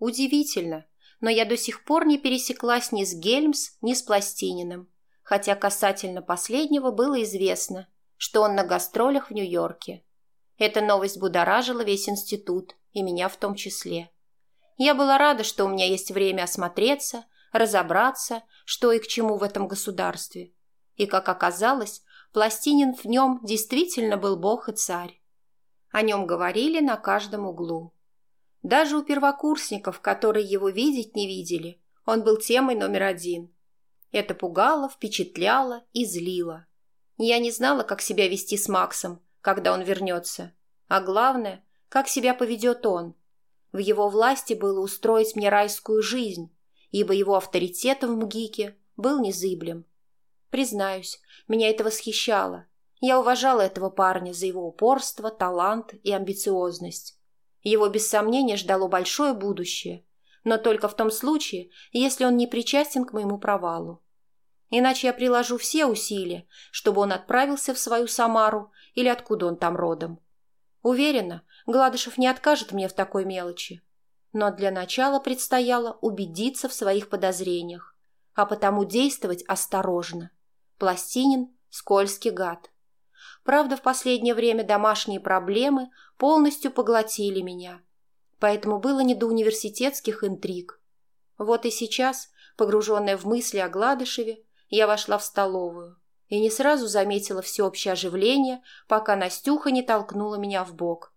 Удивительно, но я до сих пор не пересеклась ни с Гельмс, ни с Пластининым, хотя касательно последнего было известно, что он на гастролях в Нью-Йорке. Эта новость будоражила весь институт, и меня в том числе. Я была рада, что у меня есть время осмотреться, разобраться, что и к чему в этом государстве. И, как оказалось, Пластинин в нем действительно был бог и царь. О нем говорили на каждом углу. Даже у первокурсников, которые его видеть не видели, он был темой номер один. Это пугало, впечатляло и злило. Я не знала, как себя вести с Максом, когда он вернется. А главное, как себя поведет он. В его власти было устроить мне райскую жизнь, ибо его авторитет в МГИКе был незыблем. Признаюсь, меня это восхищало. Я уважала этого парня за его упорство, талант и амбициозность. Его без сомнения ждало большое будущее, но только в том случае, если он не причастен к моему провалу. Иначе я приложу все усилия, чтобы он отправился в свою Самару или откуда он там родом. Уверена, Гладышев не откажет мне в такой мелочи. Но для начала предстояло убедиться в своих подозрениях, а потому действовать осторожно. Пластинин – скользкий гад. Правда, в последнее время домашние проблемы полностью поглотили меня. Поэтому было не до университетских интриг. Вот и сейчас, погруженная в мысли о Гладышеве, я вошла в столовую и не сразу заметила всеобщее оживление, пока Настюха не толкнула меня в бок.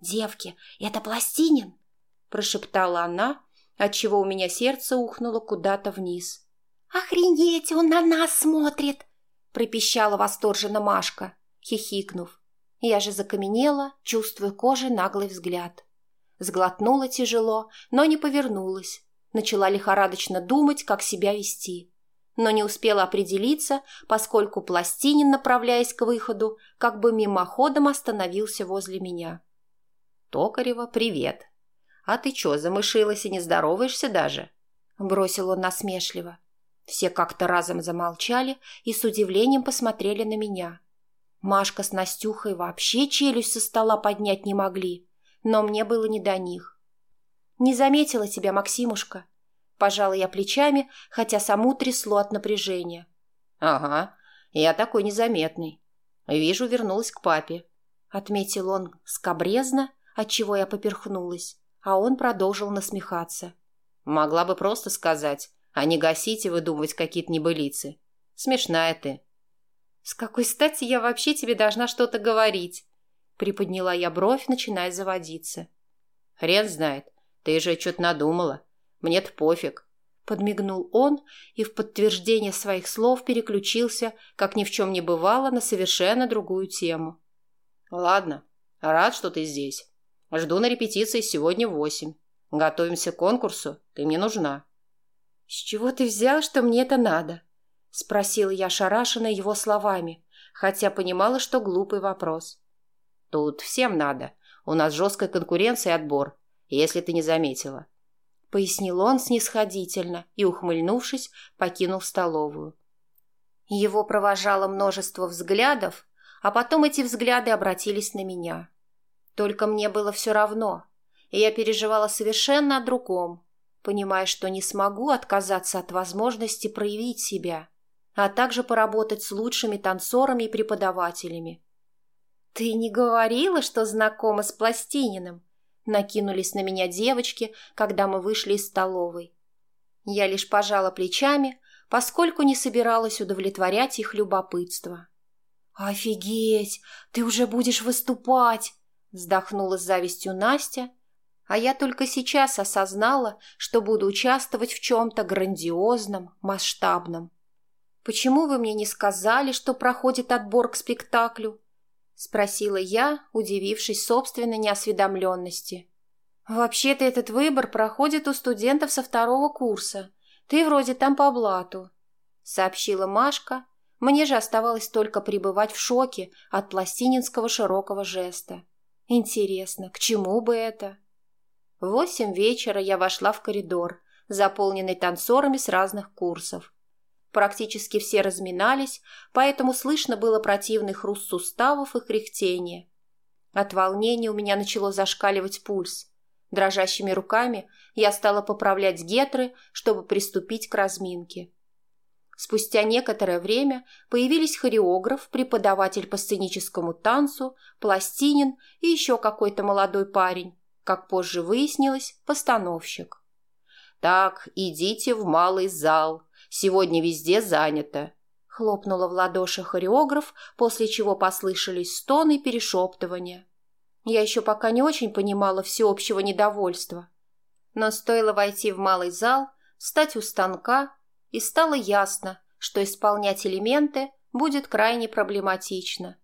«Девки, это Пластинин?» – прошептала она, отчего у меня сердце ухнуло куда-то вниз. «Охренеть, он на нас смотрит!» – пропищала восторженно Машка, хихикнув. Я же закаменела, чувствуя кожей наглый взгляд. Сглотнула тяжело, но не повернулась. Начала лихорадочно думать, как себя вести. Но не успела определиться, поскольку Пластинин, направляясь к выходу, как бы мимоходом остановился возле меня. «Токарева, привет! А ты чё, замышилась и не здороваешься даже?» Бросил он насмешливо. Все как-то разом замолчали и с удивлением посмотрели на меня. Машка с Настюхой вообще челюсть со стола поднять не могли, но мне было не до них. «Не заметила тебя, Максимушка», – пожала я плечами, хотя саму трясло от напряжения. «Ага, я такой незаметный. Вижу, вернулась к папе», – отметил он скобрезно, отчего я поперхнулась, а он продолжил насмехаться. «Могла бы просто сказать, а не гасить и выдумывать какие-то небылицы. Смешная ты. С какой стати я вообще тебе должна что-то говорить? Приподняла я бровь, начиная заводиться. Хрен знает, ты же что-то надумала. Мне-то пофиг. Подмигнул он и в подтверждение своих слов переключился, как ни в чем не бывало, на совершенно другую тему. Ладно, рад, что ты здесь. Жду на репетиции сегодня в восемь. Готовимся к конкурсу, ты мне нужна. «С чего ты взял, что мне это надо?» — спросила я шарашенно его словами, хотя понимала, что глупый вопрос. «Тут всем надо. У нас жесткая конкуренция и отбор, если ты не заметила», — пояснил он снисходительно и, ухмыльнувшись, покинул столовую. Его провожало множество взглядов, а потом эти взгляды обратились на меня. Только мне было все равно, и я переживала совершенно о другом, понимая, что не смогу отказаться от возможности проявить себя, а также поработать с лучшими танцорами и преподавателями. «Ты не говорила, что знакома с Пластининым?» Накинулись на меня девочки, когда мы вышли из столовой. Я лишь пожала плечами, поскольку не собиралась удовлетворять их любопытство. «Офигеть! Ты уже будешь выступать!» Вздохнула с завистью Настя а я только сейчас осознала, что буду участвовать в чем-то грандиозном, масштабном. «Почему вы мне не сказали, что проходит отбор к спектаклю?» — спросила я, удивившись собственной неосведомленности. «Вообще-то этот выбор проходит у студентов со второго курса. Ты вроде там по блату», — сообщила Машка. Мне же оставалось только пребывать в шоке от пластининского широкого жеста. «Интересно, к чему бы это?» В восемь вечера я вошла в коридор, заполненный танцорами с разных курсов. Практически все разминались, поэтому слышно было противный хруст суставов и кряхтение. От волнения у меня начало зашкаливать пульс. Дрожащими руками я стала поправлять гетры, чтобы приступить к разминке. Спустя некоторое время появились хореограф, преподаватель по сценическому танцу, пластинин и еще какой-то молодой парень, как позже выяснилось, постановщик. «Так, идите в малый зал. Сегодня везде занято», — хлопнула в ладоши хореограф, после чего послышались стоны и перешептывания. Я еще пока не очень понимала всеобщего недовольства. Но стоило войти в малый зал, встать у станка, и стало ясно, что исполнять элементы будет крайне проблематично.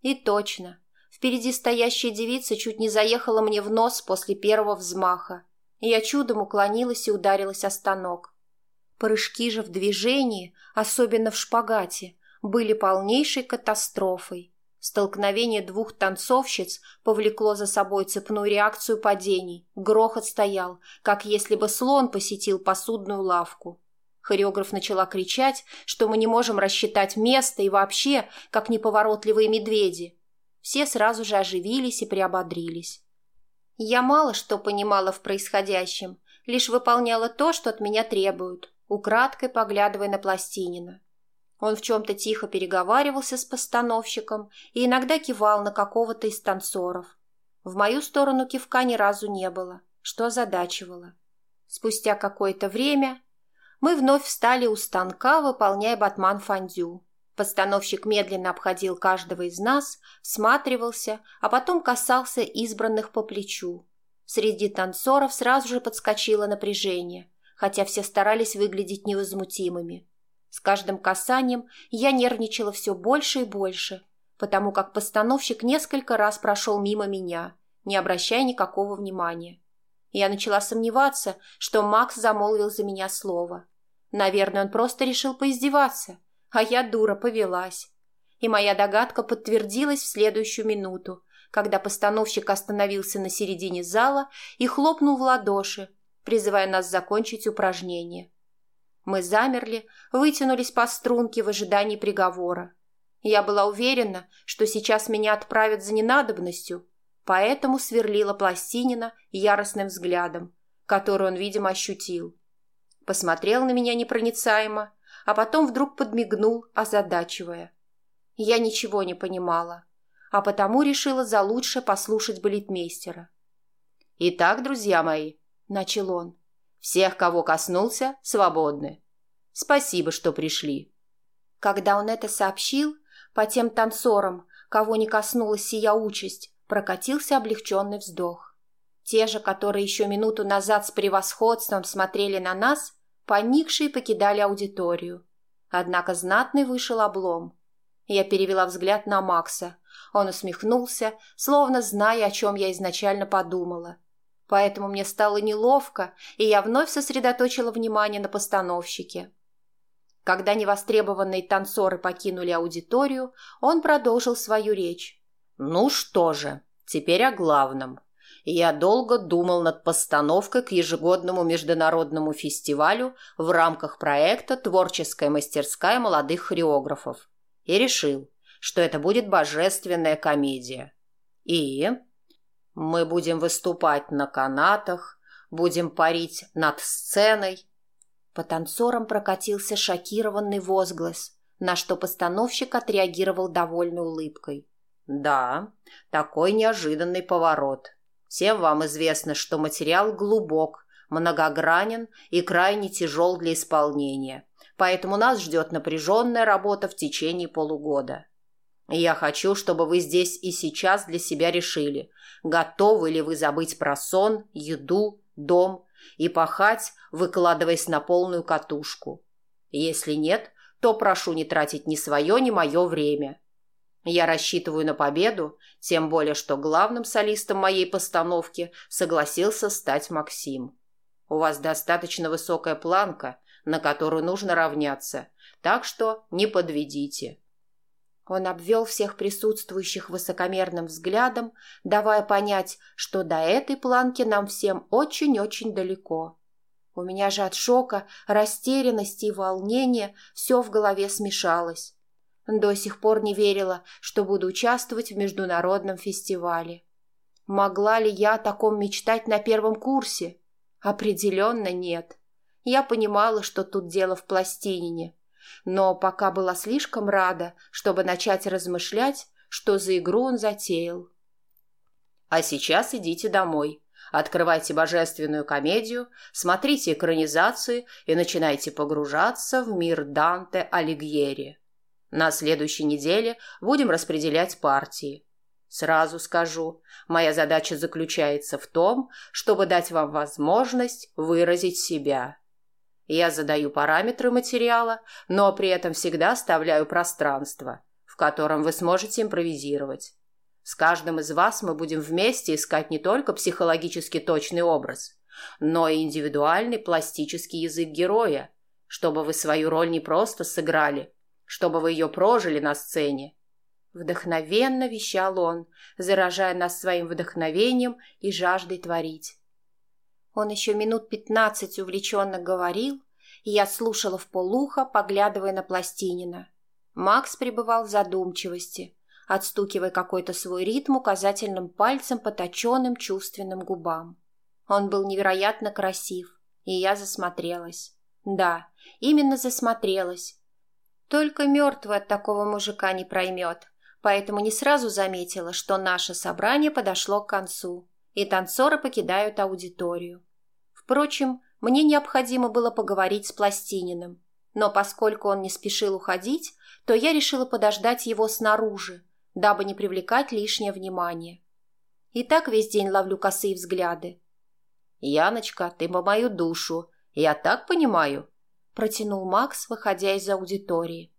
И точно, впереди стоящая девица чуть не заехала мне в нос после первого взмаха, я чудом уклонилась и ударилась о станок. Прыжки же в движении, особенно в шпагате, были полнейшей катастрофой. Столкновение двух танцовщиц повлекло за собой цепную реакцию падений. Грохот стоял, как если бы слон посетил посудную лавку. Хореограф начала кричать, что мы не можем рассчитать место и вообще, как неповоротливые медведи. Все сразу же оживились и приободрились. Я мало что понимала в происходящем, лишь выполняла то, что от меня требуют, украдкой поглядывая на Пластинина. Он в чем-то тихо переговаривался с постановщиком и иногда кивал на какого-то из танцоров. В мою сторону кивка ни разу не было, что озадачивало. Спустя какое-то время мы вновь встали у станка, выполняя батман-фондю. Постановщик медленно обходил каждого из нас, всматривался, а потом касался избранных по плечу. Среди танцоров сразу же подскочило напряжение, хотя все старались выглядеть невозмутимыми. С каждым касанием я нервничала все больше и больше, потому как постановщик несколько раз прошел мимо меня, не обращая никакого внимания. Я начала сомневаться, что Макс замолвил за меня слово. Наверное, он просто решил поиздеваться, а я, дура, повелась. И моя догадка подтвердилась в следующую минуту, когда постановщик остановился на середине зала и хлопнул в ладоши, призывая нас закончить упражнение. Мы замерли, вытянулись по струнке в ожидании приговора. Я была уверена, что сейчас меня отправят за ненадобностью, поэтому сверлила Пластинина яростным взглядом, который он, видимо, ощутил. Посмотрел на меня непроницаемо, а потом вдруг подмигнул, озадачивая. Я ничего не понимала, а потому решила за лучше послушать балетмейстера. «Итак, друзья мои», — начал он, — «всех, кого коснулся, свободны. Спасибо, что пришли». Когда он это сообщил, по тем танцорам, кого не коснулась сия участь, прокатился облегченный вздох. Те же, которые еще минуту назад с превосходством смотрели на нас, поникшие покидали аудиторию. Однако знатный вышел облом. Я перевела взгляд на Макса. Он усмехнулся, словно зная, о чем я изначально подумала. Поэтому мне стало неловко, и я вновь сосредоточила внимание на постановщике. Когда невостребованные танцоры покинули аудиторию, он продолжил свою речь. Ну что же, теперь о главном. Я долго думал над постановкой к ежегодному международному фестивалю в рамках проекта «Творческая мастерская молодых хореографов» и решил, что это будет божественная комедия. И мы будем выступать на канатах, будем парить над сценой. По танцорам прокатился шокированный возглас, на что постановщик отреагировал довольной улыбкой. Да, такой неожиданный поворот. Всем вам известно, что материал глубок, многогранен и крайне тяжел для исполнения, поэтому нас ждет напряженная работа в течение полугода. Я хочу, чтобы вы здесь и сейчас для себя решили, готовы ли вы забыть про сон, еду, дом и пахать, выкладываясь на полную катушку. Если нет, то прошу не тратить ни свое, ни мое время – я рассчитываю на победу, тем более, что главным солистом моей постановки согласился стать Максим. У вас достаточно высокая планка, на которую нужно равняться, так что не подведите. Он обвел всех присутствующих высокомерным взглядом, давая понять, что до этой планки нам всем очень-очень далеко. У меня же от шока, растерянности и волнения все в голове смешалось. До сих пор не верила, что буду участвовать в международном фестивале. Могла ли я о таком мечтать на первом курсе? Определенно нет. Я понимала, что тут дело в пластинине, но пока была слишком рада, чтобы начать размышлять, что за игру он затеял. А сейчас идите домой. Открывайте божественную комедию, смотрите экранизации и начинайте погружаться в мир Данте Алигьери. На следующей неделе будем распределять партии. Сразу скажу, моя задача заключается в том, чтобы дать вам возможность выразить себя. Я задаю параметры материала, но при этом всегда оставляю пространство, в котором вы сможете импровизировать. С каждым из вас мы будем вместе искать не только психологически точный образ, но и индивидуальный пластический язык героя, чтобы вы свою роль не просто сыграли, чтобы вы ее прожили на сцене. Вдохновенно вещал он, заражая нас своим вдохновением и жаждой творить. Он еще минут пятнадцать увлеченно говорил, и я слушала в полухо, поглядывая на Пластинина. Макс пребывал в задумчивости, отстукивая какой-то свой ритм указательным пальцем по точенным чувственным губам. Он был невероятно красив, и я засмотрелась. Да, именно засмотрелась. Только мертвый от такого мужика не проймет, поэтому не сразу заметила, что наше собрание подошло к концу, и танцоры покидают аудиторию. Впрочем, мне необходимо было поговорить с Пластининым, но поскольку он не спешил уходить, то я решила подождать его снаружи, дабы не привлекать лишнее внимание. И так весь день ловлю косые взгляды. «Яночка, ты по мою душу, я так понимаю», – протянул Макс, выходя из аудитории.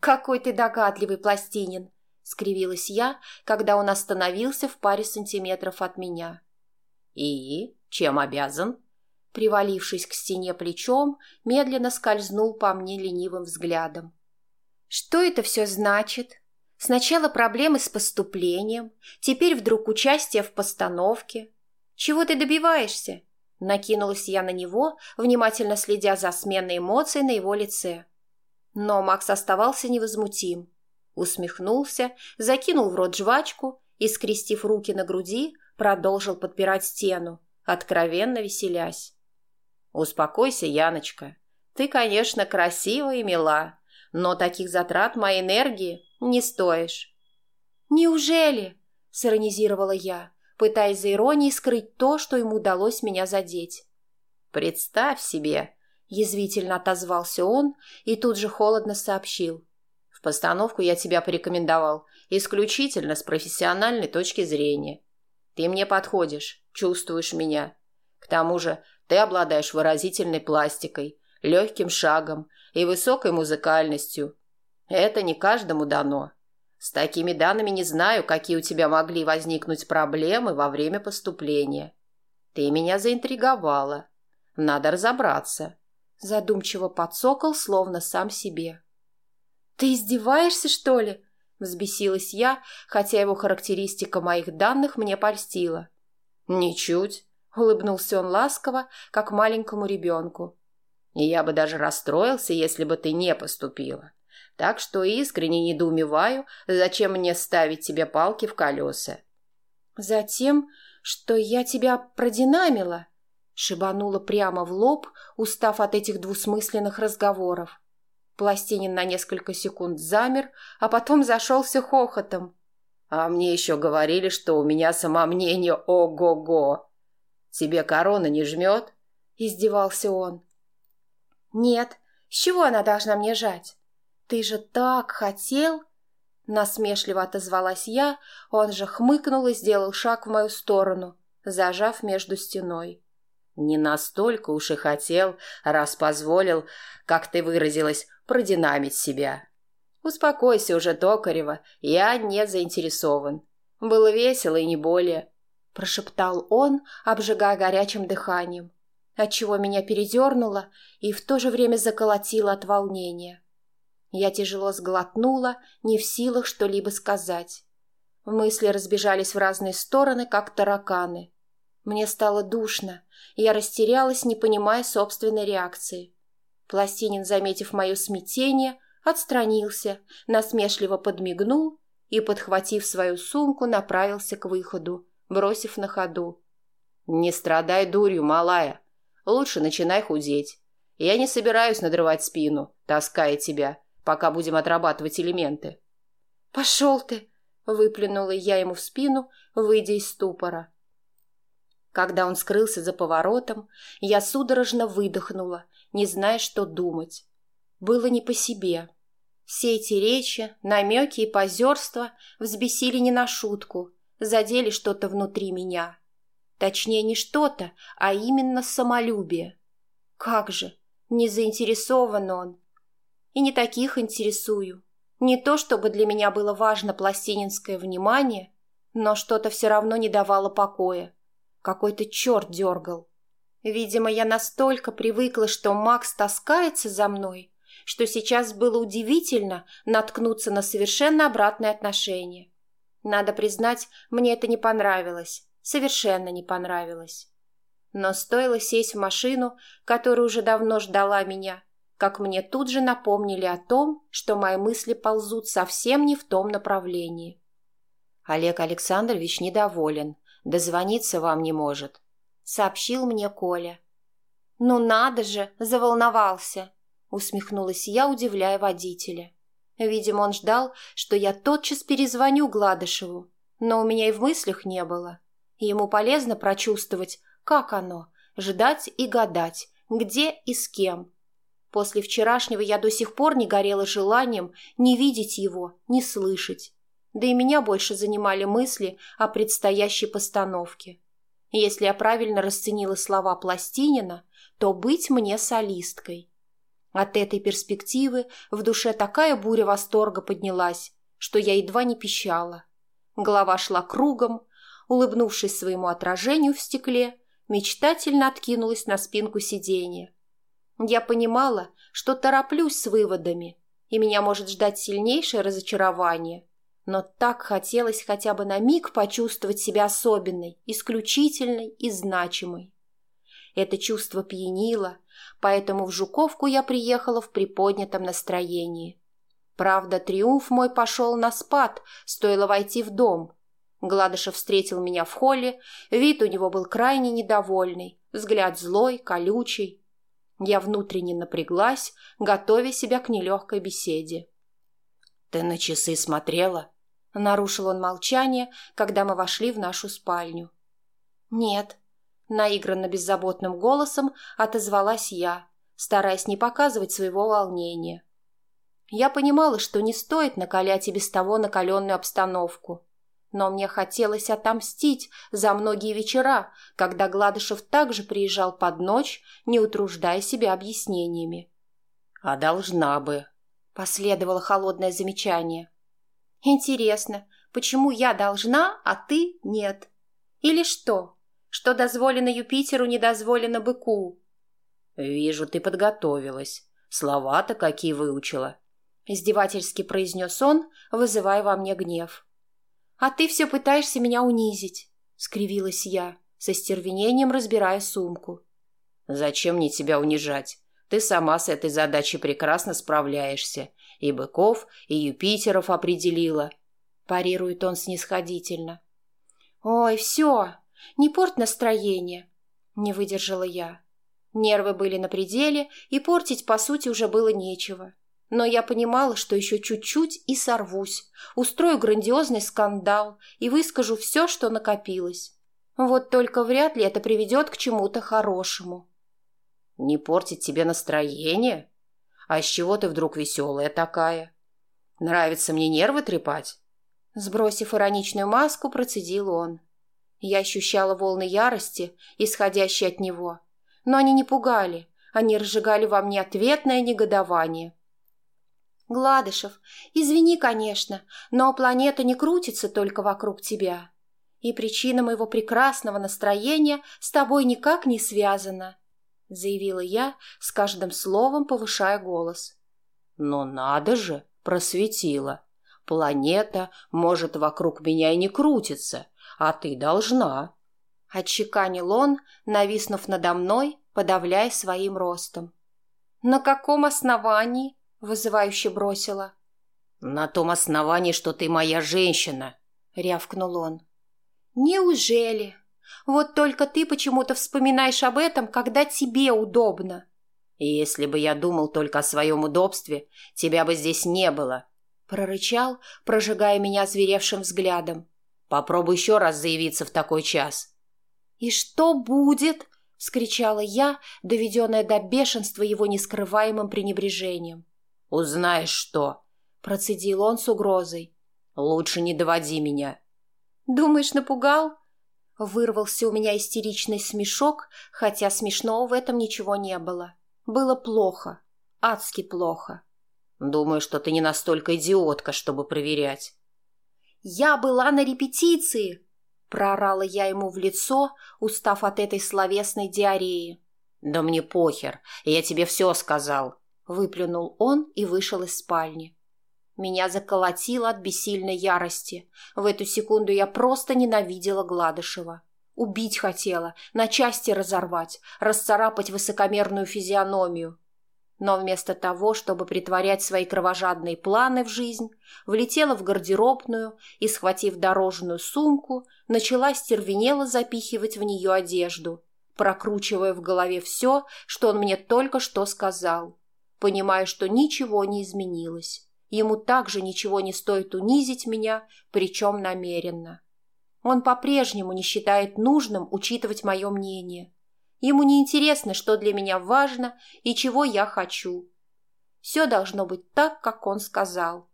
«Какой ты догадливый, Пластинин!» – скривилась я, когда он остановился в паре сантиметров от меня. «И? Чем обязан?» Привалившись к стене плечом, медленно скользнул по мне ленивым взглядом. «Что это все значит?» Сначала проблемы с поступлением, теперь вдруг участие в постановке. Чего ты добиваешься? Накинулась я на него, внимательно следя за сменой эмоций на его лице. Но Макс оставался невозмутим. Усмехнулся, закинул в рот жвачку и, скрестив руки на груди, продолжил подпирать стену, откровенно веселясь. «Успокойся, Яночка. Ты, конечно, красива и мила, но таких затрат моей энергии не стоишь». «Неужели?» – сиронизировала я, пытаясь за иронией скрыть то, что ему удалось меня задеть. «Представь себе!» – язвительно отозвался он и тут же холодно сообщил. «В постановку я тебя порекомендовал исключительно с профессиональной точки зрения. Ты мне подходишь, чувствуешь меня. К тому же ты обладаешь выразительной пластикой, легким шагом и высокой музыкальностью. Это не каждому дано. С такими данными не знаю, какие у тебя могли возникнуть проблемы во время поступления. Ты меня заинтриговала. Надо разобраться. Задумчиво подсокол, словно сам себе. Ты издеваешься, что ли? Взбесилась я, хотя его характеристика моих данных мне польстила. Ничуть. Улыбнулся он ласково, как маленькому ребенку. Я бы даже расстроился, если бы ты не поступила. Так что искренне недоумеваю, зачем мне ставить тебе палки в колеса. Затем, что я тебя продинамила, шибанула прямо в лоб, устав от этих двусмысленных разговоров. Пластинин на несколько секунд замер, а потом зашелся хохотом. А мне еще говорили, что у меня самомнение ого-го. Тебе корона не жмет? Издевался он. Нет, с чего она должна мне жать? «Ты же так хотел!» Насмешливо отозвалась я, он же хмыкнул и сделал шаг в мою сторону, зажав между стеной. «Не настолько уж и хотел, раз позволил, как ты выразилась, продинамить себя. Успокойся уже, Токарева, я не заинтересован. Было весело и не более», — прошептал он, обжигая горячим дыханием, отчего меня передернуло и в то же время заколотило от волнения. Я тяжело сглотнула, не в силах что-либо сказать. Мысли разбежались в разные стороны, как тараканы. Мне стало душно, я растерялась, не понимая собственной реакции. Пластинин, заметив мое смятение, отстранился, насмешливо подмигнул и, подхватив свою сумку, направился к выходу, бросив на ходу. «Не страдай дурью, малая. Лучше начинай худеть. Я не собираюсь надрывать спину, таская тебя, пока будем отрабатывать элементы». «Пошел ты!» — выплюнула я ему в спину, выйдя из ступора. Когда он скрылся за поворотом, я судорожно выдохнула, не зная, что думать. Было не по себе. Все эти речи, намеки и позерства взбесили не на шутку, задели что-то внутри меня. Точнее, не что-то, а именно самолюбие. Как же, не заинтересован он. И не таких интересую. Не то, чтобы для меня было важно пластининское внимание, но что-то все равно не давало покоя. Какой-то черт дергал. Видимо, я настолько привыкла, что Макс таскается за мной, что сейчас было удивительно наткнуться на совершенно обратное отношение. Надо признать, мне это не понравилось, совершенно не понравилось. Но стоило сесть в машину, которая уже давно ждала меня, как мне тут же напомнили о том, что мои мысли ползут совсем не в том направлении. Олег Александрович недоволен, дозвониться вам не может», — сообщил мне Коля. «Ну надо же, заволновался!» — усмехнулась я, удивляя водителя. Видимо, он ждал, что я тотчас перезвоню Гладышеву, но у меня и в мыслях не было. Ему полезно прочувствовать, как оно, ждать и гадать, где и с кем. После вчерашнего я до сих пор не горела желанием не видеть его, не слышать да и меня больше занимали мысли о предстоящей постановке. Если я правильно расценила слова Пластинина, то быть мне солисткой. От этой перспективы в душе такая буря восторга поднялась, что я едва не пищала. Голова шла кругом, улыбнувшись своему отражению в стекле, мечтательно откинулась на спинку сиденья. Я понимала, что тороплюсь с выводами, и меня может ждать сильнейшее разочарование – но так хотелось хотя бы на миг почувствовать себя особенной, исключительной и значимой. Это чувство пьянило, поэтому в Жуковку я приехала в приподнятом настроении. Правда, триумф мой пошел на спад, стоило войти в дом. Гладышев встретил меня в холле, вид у него был крайне недовольный, взгляд злой, колючий. Я внутренне напряглась, готовя себя к нелегкой беседе. «Ты на часы смотрела?» Нарушил он молчание, когда мы вошли в нашу спальню. «Нет», — наигранно беззаботным голосом отозвалась я, стараясь не показывать своего волнения. Я понимала, что не стоит накалять и без того накаленную обстановку, но мне хотелось отомстить за многие вечера, когда Гладышев также приезжал под ночь, не утруждая себя объяснениями. «А должна бы», — последовало холодное замечание. Интересно, почему я должна, а ты нет? Или что? Что дозволено Юпитеру, не дозволено быку? Вижу, ты подготовилась. Слова-то какие выучила. Издевательски произнес он, вызывая во мне гнев. А ты все пытаешься меня унизить, скривилась я, со стервенением разбирая сумку. Зачем мне тебя унижать? Ты сама с этой задачей прекрасно справляешься и быков, и Юпитеров определила. Парирует он снисходительно. «Ой, все, не порт настроение», — не выдержала я. Нервы были на пределе, и портить, по сути, уже было нечего. Но я понимала, что еще чуть-чуть и сорвусь, устрою грандиозный скандал и выскажу все, что накопилось. Вот только вряд ли это приведет к чему-то хорошему. «Не портить тебе настроение?» А с чего ты вдруг веселая такая? Нравится мне нервы трепать?» Сбросив ироничную маску, процедил он. Я ощущала волны ярости, исходящие от него. Но они не пугали, они разжигали во мне ответное негодование. «Гладышев, извини, конечно, но планета не крутится только вокруг тебя. И причина моего прекрасного настроения с тобой никак не связана. — заявила я, с каждым словом повышая голос. «Но надо же, просветила. Планета, может, вокруг меня и не крутится, а ты должна». Отчеканил он, нависнув надо мной, подавляя своим ростом. «На каком основании?» — вызывающе бросила. «На том основании, что ты моя женщина», — рявкнул он. Неужели? Вот только ты почему-то вспоминаешь об этом, когда тебе удобно. И если бы я думал только о своем удобстве, тебя бы здесь не было, прорычал, прожигая меня зверевшим взглядом. Попробуй еще раз заявиться в такой час. И что будет? — вскричала я, доведенная до бешенства его нескрываемым пренебрежением. «Узнаешь что?» — процедил он с угрозой. «Лучше не доводи меня». «Думаешь, напугал?» Вырвался у меня истеричный смешок, хотя смешного в этом ничего не было. Было плохо, адски плохо. «Думаю, что ты не настолько идиотка, чтобы проверять». «Я была на репетиции!» Проорала я ему в лицо, устав от этой словесной диареи. «Да мне похер, я тебе все сказал», — выплюнул он и вышел из спальни. Меня заколотило от бессильной ярости. В эту секунду я просто ненавидела Гладышева. Убить хотела, на части разорвать, расцарапать высокомерную физиономию. Но вместо того, чтобы притворять свои кровожадные планы в жизнь, влетела в гардеробную и, схватив дорожную сумку, начала стервенело запихивать в нее одежду, прокручивая в голове все, что он мне только что сказал, понимая, что ничего не изменилось. Ему также ничего не стоит унизить меня, причем намеренно. Он по-прежнему не считает нужным учитывать мое мнение. Ему не интересно, что для меня важно и чего я хочу. Все должно быть так, как он сказал.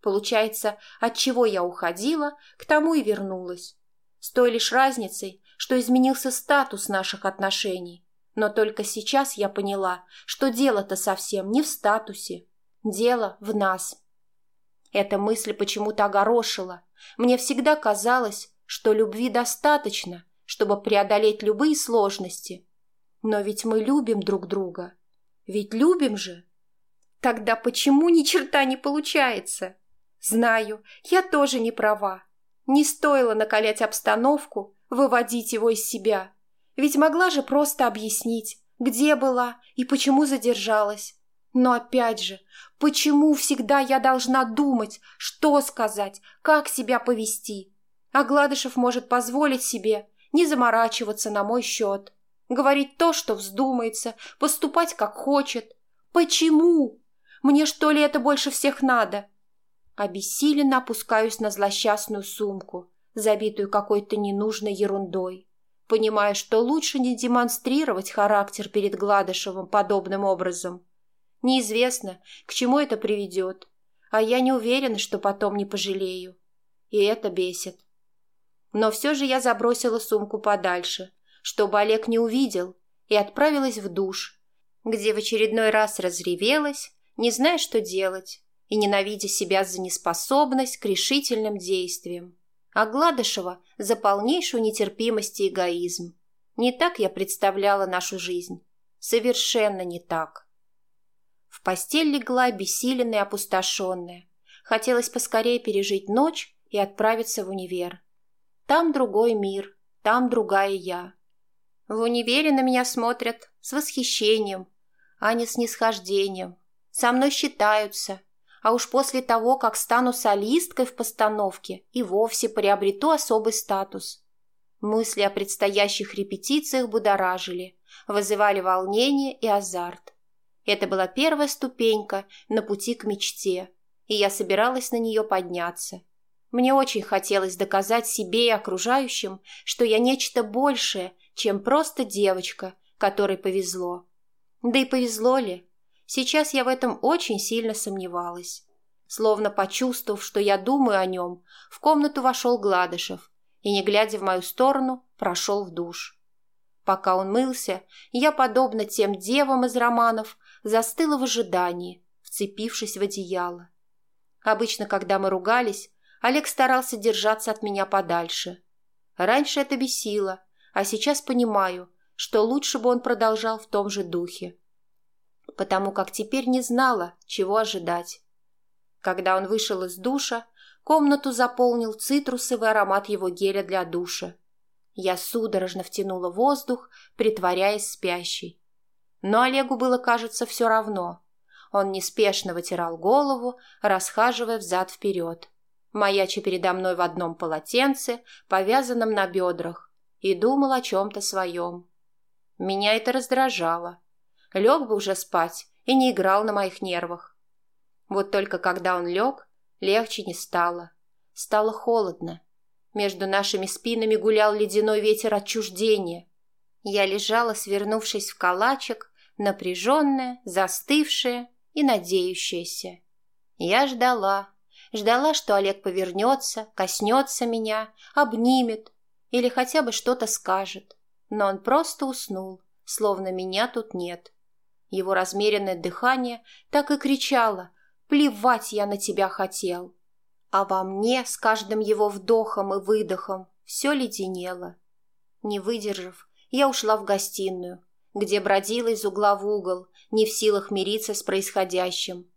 Получается, от чего я уходила, к тому и вернулась. С той лишь разницей, что изменился статус наших отношений. Но только сейчас я поняла, что дело-то совсем не в статусе. Дело в нас. Эта мысль почему-то огорошила. Мне всегда казалось, что любви достаточно, чтобы преодолеть любые сложности. Но ведь мы любим друг друга. Ведь любим же. Тогда почему ни черта не получается? Знаю, я тоже не права. Не стоило накалять обстановку, выводить его из себя. Ведь могла же просто объяснить, где была и почему задержалась. Но опять же, почему всегда я должна думать, что сказать, как себя повести? А Гладышев может позволить себе не заморачиваться на мой счет, говорить то, что вздумается, поступать как хочет. Почему? Мне что ли это больше всех надо? Обессиленно опускаюсь на злосчастную сумку, забитую какой-то ненужной ерундой, понимая, что лучше не демонстрировать характер перед Гладышевым подобным образом. Неизвестно, к чему это приведет, а я не уверена, что потом не пожалею. И это бесит. Но все же я забросила сумку подальше, чтобы Олег не увидел, и отправилась в душ, где в очередной раз разревелась, не зная, что делать, и ненавидя себя за неспособность к решительным действиям. А Гладышева за полнейшую нетерпимость и эгоизм. Не так я представляла нашу жизнь. Совершенно не так. В постель легла обессиленная и опустошенная. Хотелось поскорее пережить ночь и отправиться в универ. Там другой мир, там другая я. В универе на меня смотрят с восхищением, а не с нисхождением. Со мной считаются, а уж после того, как стану солисткой в постановке, и вовсе приобрету особый статус. Мысли о предстоящих репетициях будоражили, вызывали волнение и азарт. Это была первая ступенька на пути к мечте, и я собиралась на нее подняться. Мне очень хотелось доказать себе и окружающим, что я нечто большее, чем просто девочка, которой повезло. Да и повезло ли? Сейчас я в этом очень сильно сомневалась. Словно почувствовав, что я думаю о нем, в комнату вошел Гладышев и, не глядя в мою сторону, прошел в душ. Пока он мылся, я, подобно тем девам из романов, застыла в ожидании, вцепившись в одеяло. Обычно, когда мы ругались, Олег старался держаться от меня подальше. Раньше это бесило, а сейчас понимаю, что лучше бы он продолжал в том же духе. Потому как теперь не знала, чего ожидать. Когда он вышел из душа, комнату заполнил цитрусовый аромат его геля для душа. Я судорожно втянула воздух, притворяясь спящей. Но Олегу было, кажется, все равно. Он неспешно вытирал голову, расхаживая взад-вперед. Маяча передо мной в одном полотенце, повязанном на бедрах, и думал о чем-то своем. Меня это раздражало. Лег бы уже спать и не играл на моих нервах. Вот только когда он лег, легче не стало. Стало холодно. Между нашими спинами гулял ледяной ветер отчуждения. Я лежала, свернувшись в калачик, напряженная, застывшая и надеющаяся. Я ждала, ждала, что Олег повернется, коснется меня, обнимет или хотя бы что-то скажет. Но он просто уснул, словно меня тут нет. Его размеренное дыхание так и кричало «Плевать я на тебя хотел!» А во мне с каждым его вдохом и выдохом все леденело. Не выдержав, я ушла в гостиную, где бродила из угла в угол, не в силах мириться с происходящим.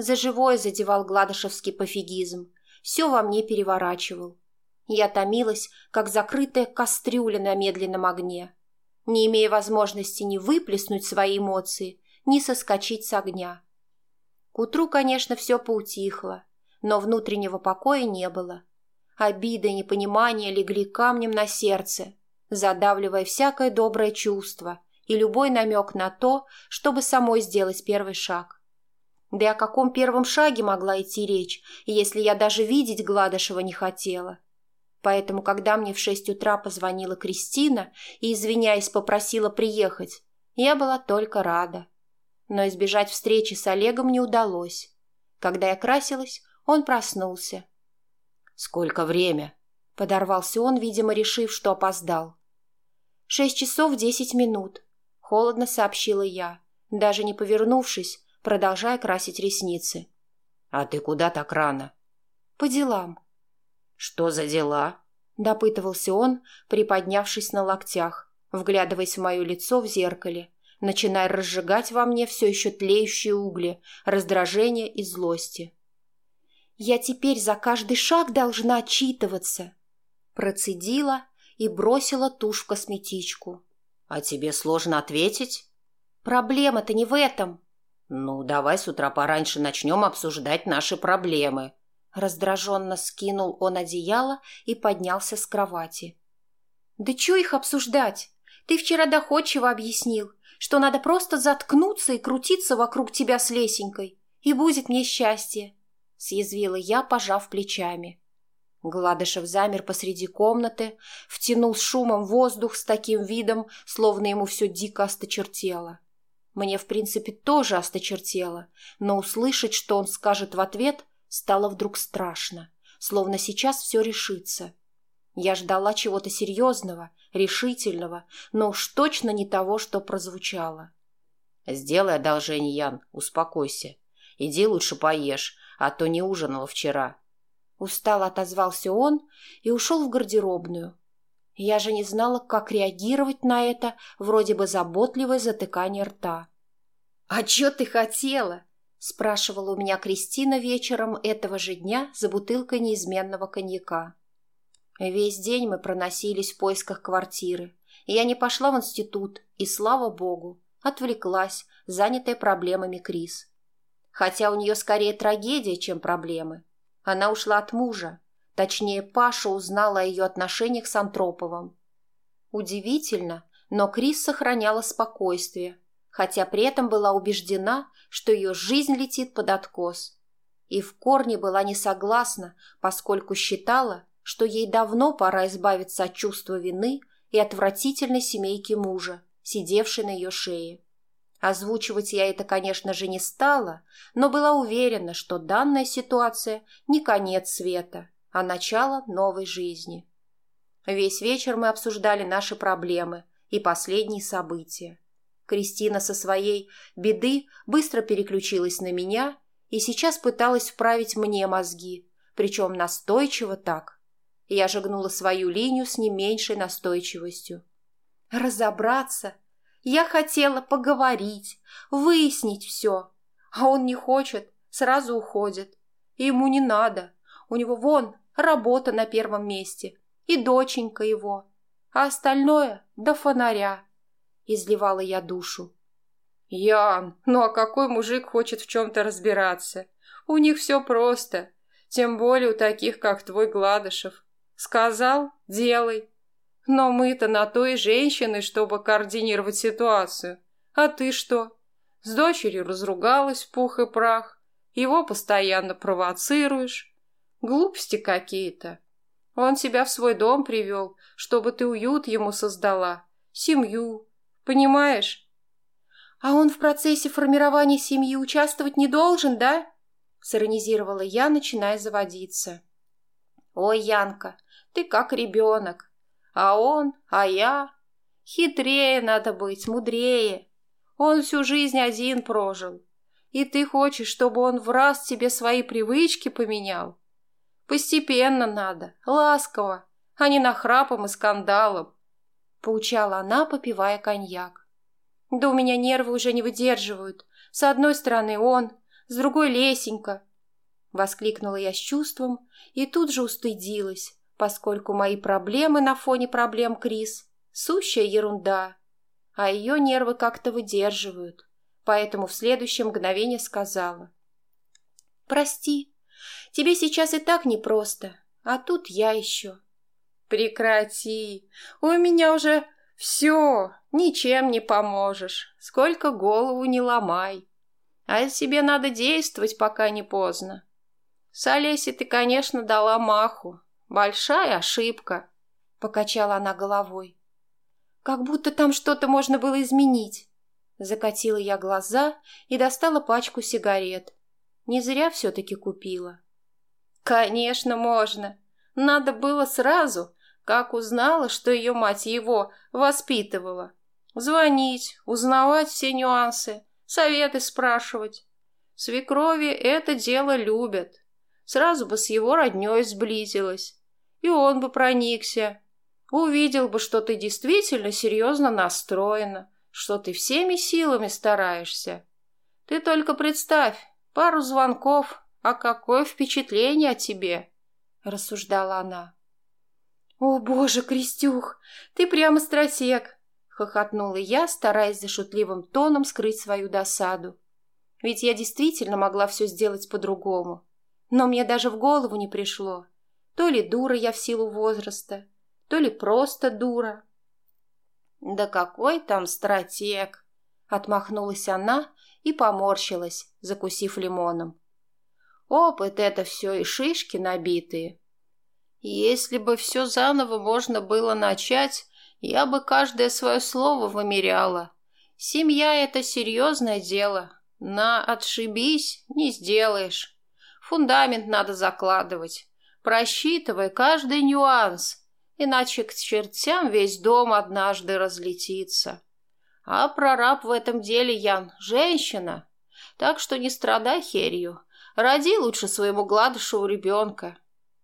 За живое задевал гладышевский пофигизм, все во мне переворачивал. Я томилась, как закрытая кастрюля на медленном огне, не имея возможности ни выплеснуть свои эмоции, ни соскочить с огня. К утру, конечно, все поутихло, но внутреннего покоя не было. Обида и непонимание легли камнем на сердце, задавливая всякое доброе чувство и любой намек на то, чтобы самой сделать первый шаг. Да и о каком первом шаге могла идти речь, если я даже видеть Гладышева не хотела? Поэтому, когда мне в шесть утра позвонила Кристина и, извиняясь, попросила приехать, я была только рада. Но избежать встречи с Олегом не удалось. Когда я красилась, он проснулся. «Сколько время?» – подорвался он, видимо, решив, что опоздал. «Шесть часов десять минут», – холодно сообщила я, даже не повернувшись, продолжая красить ресницы. «А ты куда так рано?» «По делам». «Что за дела?» – допытывался он, приподнявшись на локтях, вглядываясь в мое лицо в зеркале, начиная разжигать во мне все еще тлеющие угли, раздражения и злости. Я теперь за каждый шаг должна отчитываться. Процедила и бросила тушь в косметичку. А тебе сложно ответить? Проблема-то не в этом. Ну, давай с утра пораньше начнем обсуждать наши проблемы. Раздраженно скинул он одеяло и поднялся с кровати. Да что их обсуждать? Ты вчера доходчиво объяснил, что надо просто заткнуться и крутиться вокруг тебя с Лесенькой, и будет мне счастье съязвила я, пожав плечами. Гладышев замер посреди комнаты, втянул с шумом воздух с таким видом, словно ему все дико осточертело. Мне, в принципе, тоже осточертело, но услышать, что он скажет в ответ, стало вдруг страшно, словно сейчас все решится. Я ждала чего-то серьезного, решительного, но уж точно не того, что прозвучало. «Сделай одолжение, Ян, успокойся. Иди лучше поешь, а то не ужинала вчера. Устало отозвался он и ушел в гардеробную. Я же не знала, как реагировать на это вроде бы заботливое затыкание рта. «А чё ты хотела?» – спрашивала у меня Кристина вечером этого же дня за бутылкой неизменного коньяка. Весь день мы проносились в поисках квартиры. Я не пошла в институт, и, слава богу, отвлеклась, занятая проблемами Крис. Хотя у нее скорее трагедия, чем проблемы. Она ушла от мужа. Точнее, Паша узнала о ее отношениях с Антроповым. Удивительно, но Крис сохраняла спокойствие, хотя при этом была убеждена, что ее жизнь летит под откос. И в корне была не согласна, поскольку считала, что ей давно пора избавиться от чувства вины и отвратительной семейки мужа, сидевшей на ее шее. Озвучивать я это, конечно же, не стала, но была уверена, что данная ситуация не конец света, а начало новой жизни. Весь вечер мы обсуждали наши проблемы и последние события. Кристина со своей беды быстро переключилась на меня и сейчас пыталась вправить мне мозги, причем настойчиво так. Я же гнула свою линию с не меньшей настойчивостью. Разобраться – я хотела поговорить, выяснить все. А он не хочет, сразу уходит. Ему не надо. У него вон работа на первом месте. И доченька его. А остальное до фонаря. Изливала я душу. Ян, ну а какой мужик хочет в чем-то разбираться? У них все просто. Тем более у таких, как твой Гладышев. Сказал – делай. Но мы-то на то и женщины, чтобы координировать ситуацию. А ты что? С дочерью разругалась в пух и прах. Его постоянно провоцируешь. Глупости какие-то. Он тебя в свой дом привел, чтобы ты уют ему создала, семью. Понимаешь? А он в процессе формирования семьи участвовать не должен, да? Сиронизировала я, начиная заводиться. Ой, Янка, ты как ребенок. А он, а я. Хитрее надо быть, мудрее. Он всю жизнь один прожил. И ты хочешь, чтобы он в раз тебе свои привычки поменял? Постепенно надо, ласково, а не нахрапом и скандалом. Поучала она, попивая коньяк. Да у меня нервы уже не выдерживают. С одной стороны он, с другой Лесенька. Воскликнула я с чувством и тут же устыдилась, поскольку мои проблемы на фоне проблем Крис – сущая ерунда, а ее нервы как-то выдерживают, поэтому в следующее мгновение сказала. «Прости, тебе сейчас и так непросто, а тут я еще». «Прекрати, у меня уже все, ничем не поможешь, сколько голову не ломай. А себе надо действовать, пока не поздно. С Олесей ты, конечно, дала маху. Большая ошибка, — покачала она головой. Как будто там что-то можно было изменить. Закатила я глаза и достала пачку сигарет. Не зря все-таки купила. Конечно, можно. Надо было сразу, как узнала, что ее мать его воспитывала. Звонить, узнавать все нюансы, советы спрашивать. Свекрови это дело любят. Сразу бы с его родней сблизилась. И он бы проникся. Увидел бы, что ты действительно серьезно настроена, что ты всеми силами стараешься. Ты только представь, пару звонков, а какое впечатление о тебе, — рассуждала она. «О, боже, Крестюх, ты прямо стратег!» — хохотнула я, стараясь за шутливым тоном скрыть свою досаду. Ведь я действительно могла все сделать по-другому. Но мне даже в голову не пришло. То ли дура я в силу возраста, то ли просто дура. «Да какой там стратег!» — отмахнулась она и поморщилась, закусив лимоном. «Опыт — это все и шишки набитые. Если бы все заново можно было начать, я бы каждое свое слово вымеряла. Семья — это серьезное дело. На «отшибись» не сделаешь. Фундамент надо закладывать. Просчитывай каждый нюанс, иначе к чертям весь дом однажды разлетится. А прораб в этом деле, Ян, женщина. Так что не страдай херью. Роди лучше своему гладышеву ребенка.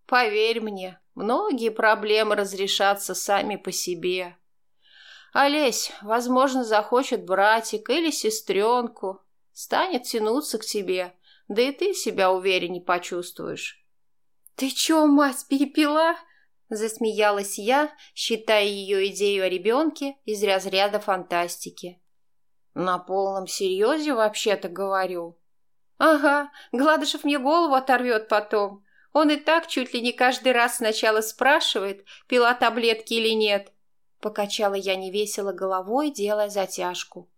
Поверь мне, многие проблемы разрешатся сами по себе. Олесь, возможно, захочет братик или сестренку, станет тянуться к тебе, да и ты себя уверенней почувствуешь. «Ты чё, мать, перепила?» Засмеялась я, считая ее идею о ребенке из разряда фантастики. «На полном серьезе вообще-то говорю». «Ага, Гладышев мне голову оторвет потом. Он и так чуть ли не каждый раз сначала спрашивает, пила таблетки или нет. Покачала я невесело головой, делая затяжку.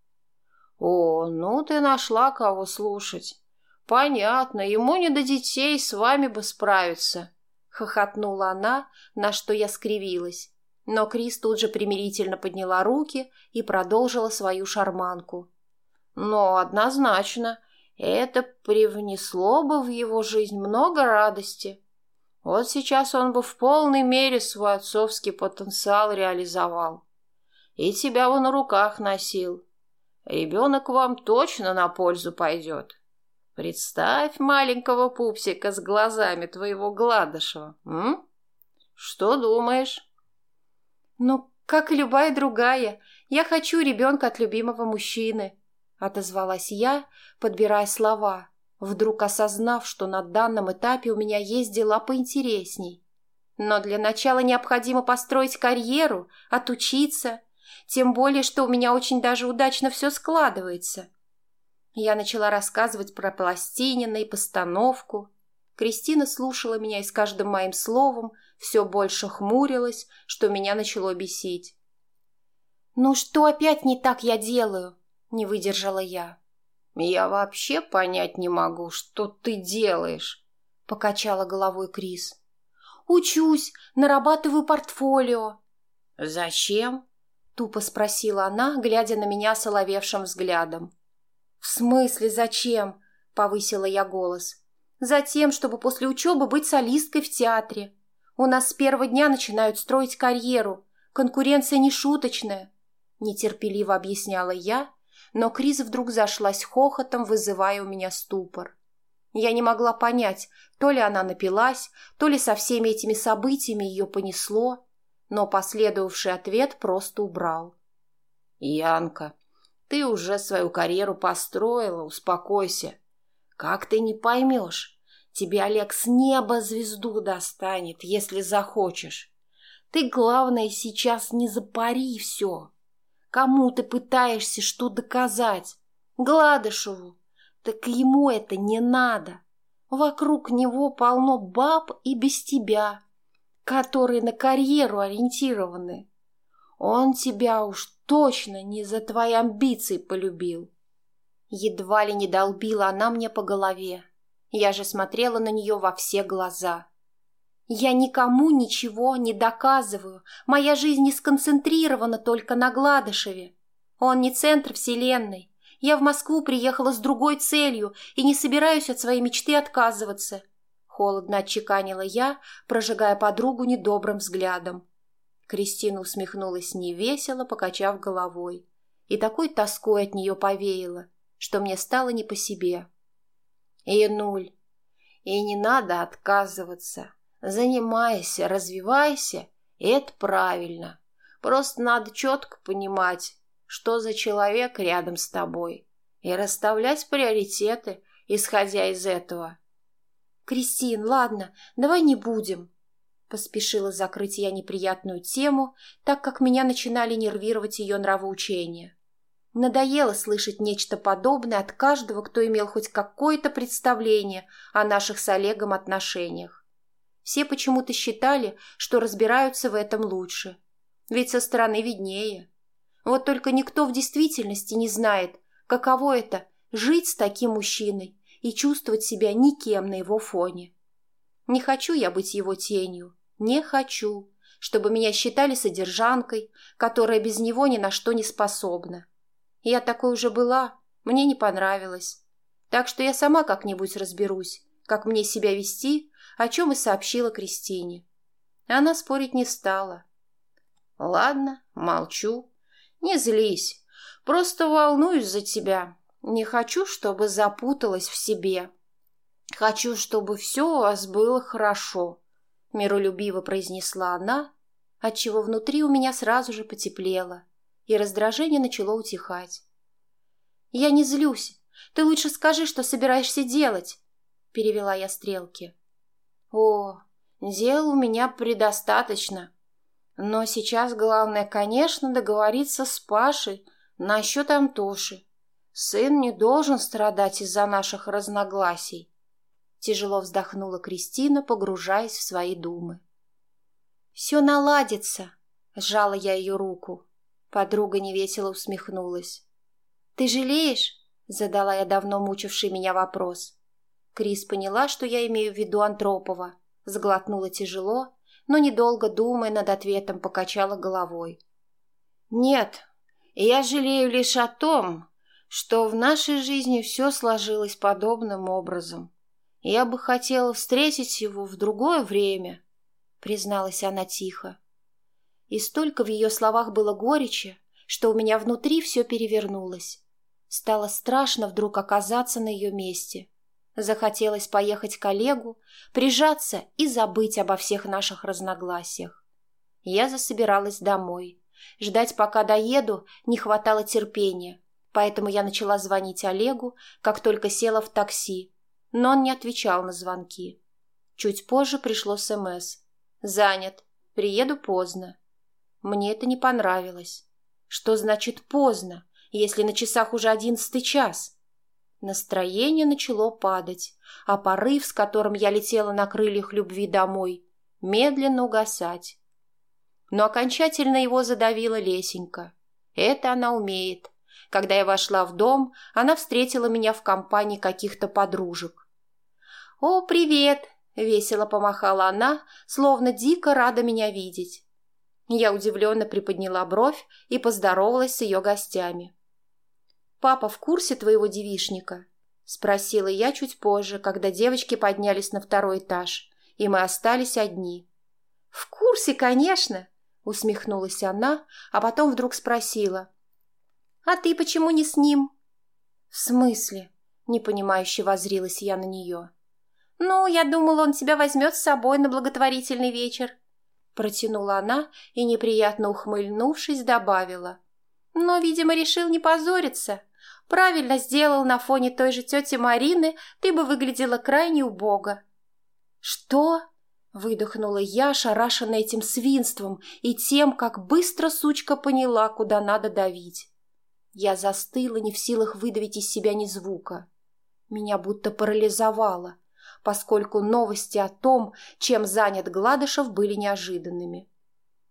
О, ну ты нашла кого слушать. Понятно, ему не до детей, с вами бы справиться. Хохотнула она, на что я скривилась. Но Крис тут же примирительно подняла руки и продолжила свою шарманку. Но однозначно, это привнесло бы в его жизнь много радости. Вот сейчас он бы в полной мере свой отцовский потенциал реализовал. И тебя он на руках носил. Ребенок вам точно на пользу пойдет. Представь маленького пупсика с глазами твоего Гладышева. М? Что думаешь? Ну, как и любая другая, я хочу ребенка от любимого мужчины, — отозвалась я, подбирая слова, вдруг осознав, что на данном этапе у меня есть дела поинтересней. Но для начала необходимо построить карьеру, отучиться, тем более, что у меня очень даже удачно все складывается. Я начала рассказывать про Пластинина и постановку. Кристина слушала меня и с каждым моим словом все больше хмурилась, что меня начало бесить. «Ну что опять не так я делаю?» – не выдержала я. «Я вообще понять не могу, что ты делаешь», – покачала головой Крис. «Учусь, нарабатываю портфолио». «Зачем?» – тупо спросила она, глядя на меня соловевшим взглядом. «В смысле зачем?» – повысила я голос. «Затем, чтобы после учебы быть солисткой в театре. У нас с первого дня начинают строить карьеру. Конкуренция не шуточная», – нетерпеливо объясняла я, но Крис вдруг зашлась хохотом, вызывая у меня ступор. Я не могла понять, то ли она напилась, то ли со всеми этими событиями ее понесло, но последовавший ответ просто убрал. «Янка, ты уже свою карьеру построила, успокойся. Как ты не поймешь? Тебе Олег с неба звезду достанет, если захочешь. Ты, главное, сейчас не запари все. Кому ты пытаешься что доказать? Гладышеву. Так ему это не надо. Вокруг него полно баб и без тебя, которые на карьеру ориентированы. Он тебя уж точно не за твои амбиции полюбил. Едва ли не долбила она мне по голове. Я же смотрела на нее во все глаза. Я никому ничего не доказываю. Моя жизнь не сконцентрирована только на Гладышеве. Он не центр вселенной. Я в Москву приехала с другой целью и не собираюсь от своей мечты отказываться. Холодно отчеканила я, прожигая подругу недобрым взглядом. Кристина усмехнулась невесело, покачав головой. И такой тоской от нее повеяло, что мне стало не по себе. И нуль. И не надо отказываться. Занимайся, развивайся, и это правильно. Просто надо четко понимать, что за человек рядом с тобой, и расставлять приоритеты, исходя из этого. «Кристин, ладно, давай не будем», — поспешила закрыть я неприятную тему, так как меня начинали нервировать ее нравоучения. Надоело слышать нечто подобное от каждого, кто имел хоть какое-то представление о наших с Олегом отношениях. Все почему-то считали, что разбираются в этом лучше. Ведь со стороны виднее. Вот только никто в действительности не знает, каково это – жить с таким мужчиной и чувствовать себя никем на его фоне. Не хочу я быть его тенью. Не хочу, чтобы меня считали содержанкой, которая без него ни на что не способна. Я такой уже была, мне не понравилось. Так что я сама как-нибудь разберусь, как мне себя вести о чем и сообщила Кристине. Она спорить не стала. «Ладно, молчу. Не злись. Просто волнуюсь за тебя. Не хочу, чтобы запуталась в себе. Хочу, чтобы все у вас было хорошо», — миролюбиво произнесла она, отчего внутри у меня сразу же потеплело, и раздражение начало утихать. «Я не злюсь. Ты лучше скажи, что собираешься делать», — перевела я стрелки. О, дел у меня предостаточно. Но сейчас главное, конечно, договориться с Пашей насчет Антоши. Сын не должен страдать из-за наших разногласий. Тяжело вздохнула Кристина, погружаясь в свои думы. «Все наладится», — сжала я ее руку. Подруга невесело усмехнулась. «Ты жалеешь?» — задала я давно мучивший меня вопрос. Крис поняла, что я имею в виду Антропова, сглотнула тяжело, но, недолго думая над ответом, покачала головой. «Нет, я жалею лишь о том, что в нашей жизни все сложилось подобным образом. Я бы хотела встретить его в другое время», — призналась она тихо. И столько в ее словах было горечи, что у меня внутри все перевернулось. Стало страшно вдруг оказаться на ее месте. Захотелось поехать к Олегу, прижаться и забыть обо всех наших разногласиях. Я засобиралась домой. Ждать, пока доеду, не хватало терпения, поэтому я начала звонить Олегу, как только села в такси, но он не отвечал на звонки. Чуть позже пришло СМС. «Занят. Приеду поздно». Мне это не понравилось. Что значит поздно, если на часах уже одиннадцатый час? Настроение начало падать, а порыв, с которым я летела на крыльях любви домой, медленно угасать. Но окончательно его задавила Лесенька. Это она умеет. Когда я вошла в дом, она встретила меня в компании каких-то подружек. «О, привет!» — весело помахала она, словно дико рада меня видеть. Я удивленно приподняла бровь и поздоровалась с ее гостями. «Папа в курсе твоего девишника?» — спросила я чуть позже, когда девочки поднялись на второй этаж, и мы остались одни. «В курсе, конечно!» — усмехнулась она, а потом вдруг спросила. «А ты почему не с ним?» «В смысле?» — непонимающе возрилась я на нее. «Ну, я думала, он тебя возьмет с собой на благотворительный вечер», — протянула она и, неприятно ухмыльнувшись, добавила. «Но, видимо, решил не позориться. Правильно сделал на фоне той же тети Марины, ты бы выглядела крайне убого». «Что?» — выдохнула я, шарашенная этим свинством и тем, как быстро сучка поняла, куда надо давить. Я застыла, не в силах выдавить из себя ни звука. Меня будто парализовало, поскольку новости о том, чем занят Гладышев, были неожиданными.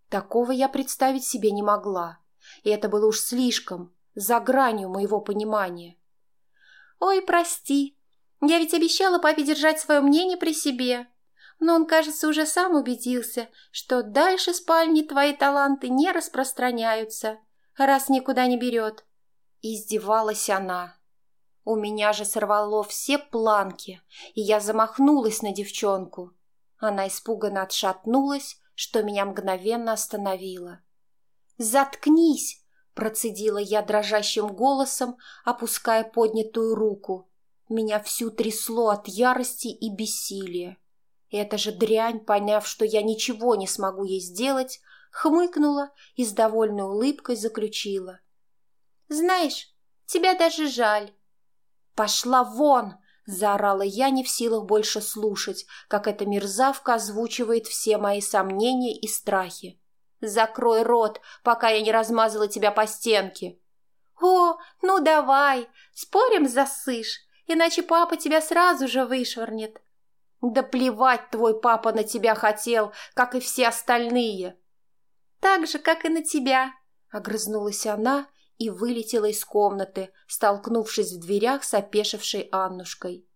Такого я представить себе не могла, и это было уж слишком, за гранью моего понимания. «Ой, прости, я ведь обещала папе держать свое мнение при себе, но он, кажется, уже сам убедился, что дальше спальни твои таланты не распространяются, раз никуда не берет». Издевалась она. У меня же сорвало все планки, и я замахнулась на девчонку. Она испуганно отшатнулась, что меня мгновенно остановило. «Заткнись!» – процедила я дрожащим голосом, опуская поднятую руку. Меня всю трясло от ярости и бессилия. Эта же дрянь, поняв, что я ничего не смогу ей сделать, хмыкнула и с довольной улыбкой заключила. «Знаешь, тебя даже жаль. «Пошла вон!» – заорала я, не в силах больше слушать, как эта мерзавка озвучивает все мои сомнения и страхи. «Закрой рот, пока я не размазала тебя по стенке!» «О, ну давай, спорим засышь, иначе папа тебя сразу же вышвырнет!» «Да плевать твой папа на тебя хотел, как и все остальные!» «Так же, как и на тебя!» — огрызнулась она и вылетела из комнаты, столкнувшись в дверях с опешившей Аннушкой.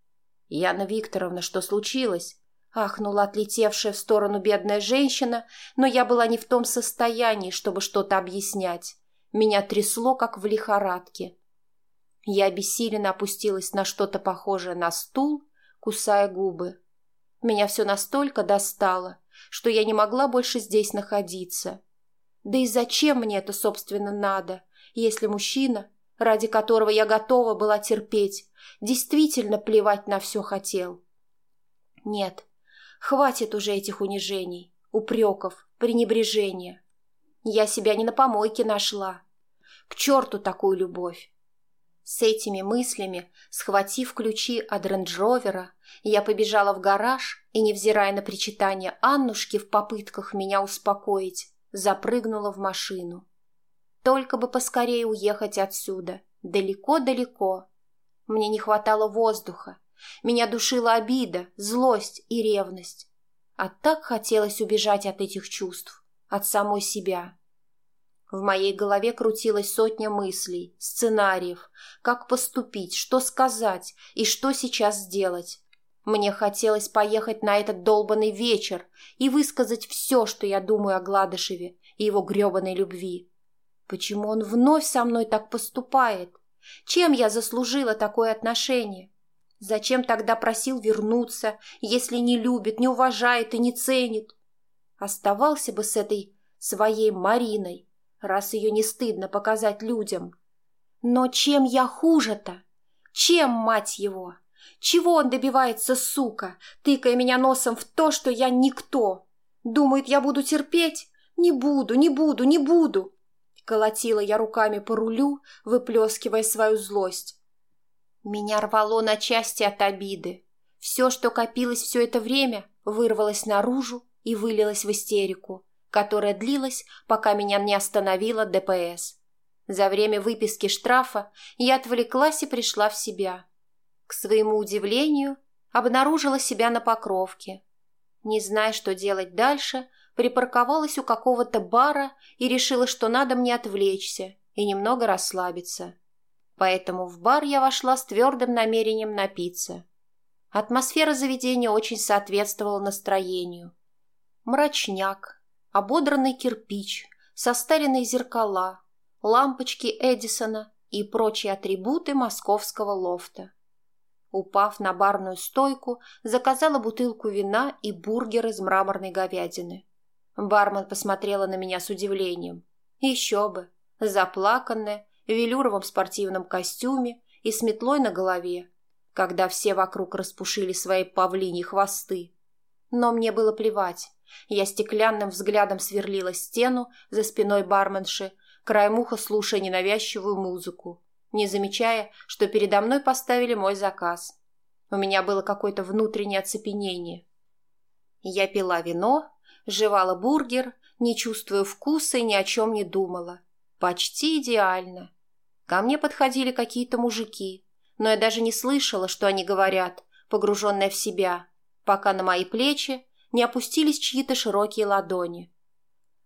«Яна Викторовна, что случилось?» Ахнула отлетевшая в сторону бедная женщина, но я была не в том состоянии, чтобы что-то объяснять. Меня трясло, как в лихорадке. Я обессиленно опустилась на что-то похожее на стул, кусая губы. Меня все настолько достало, что я не могла больше здесь находиться. Да и зачем мне это, собственно, надо? Если мужчина, ради которого я готова была терпеть, действительно плевать на все хотел. Нет, хватит уже этих унижений, упреков, пренебрежения. Я себя не на помойке нашла. К черту такую любовь. С этими мыслями, схватив ключи от рейндж-ровера, я побежала в гараж и, невзирая на причитание Аннушки в попытках меня успокоить, запрыгнула в машину. Только бы поскорее уехать отсюда, далеко-далеко. Мне не хватало воздуха, меня душила обида, злость и ревность. А так хотелось убежать от этих чувств, от самой себя. В моей голове крутилась сотня мыслей, сценариев, как поступить, что сказать и что сейчас сделать. Мне хотелось поехать на этот долбанный вечер и высказать все, что я думаю о Гладышеве и его гребаной любви. Почему он вновь со мной так поступает? Чем я заслужила такое отношение? Зачем тогда просил вернуться, если не любит, не уважает и не ценит? Оставался бы с этой своей Мариной, раз ее не стыдно показать людям. Но чем я хуже-то? Чем, мать его? Чего он добивается, сука, тыкая меня носом в то, что я никто? Думает, я буду терпеть? Не буду, не буду, не буду. Колотила я руками по рулю, выплескивая свою злость. Меня рвало на части от обиды. Все, что копилось все это время, вырвалось наружу и вылилось в истерику, которая длилась, пока меня не остановила ДПС. За время выписки штрафа я отвлеклась и пришла в себя. К своему удивлению, обнаружила себя на покровке. Не зная, что делать дальше, припарковалась у какого-то бара и решила, что надо мне отвлечься и немного расслабиться. Поэтому в бар я вошла с твердым намерением напиться. Атмосфера заведения очень соответствовала настроению. Мрачняк, ободранный кирпич, состаренные зеркала, лампочки Эдисона и прочие атрибуты московского лофта. Упав на барную стойку, заказала бутылку вина и бургер из мраморной говядины. Бармен посмотрела на меня с удивлением. Еще бы, заплаканная, в велюровом спортивном костюме и с метлой на голове, когда все вокруг распушили свои павлини хвосты. Но мне было плевать. Я стеклянным взглядом сверлила стену за спиной барменши, краем уха слушая ненавязчивую музыку, не замечая, что передо мной поставили мой заказ. У меня было какое-то внутреннее оцепенение. Я пила вино, жевала бургер, не чувствуя вкуса и ни о чем не думала. Почти идеально. Ко мне подходили какие-то мужики, но я даже не слышала, что они говорят, погруженная в себя, пока на мои плечи не опустились чьи-то широкие ладони.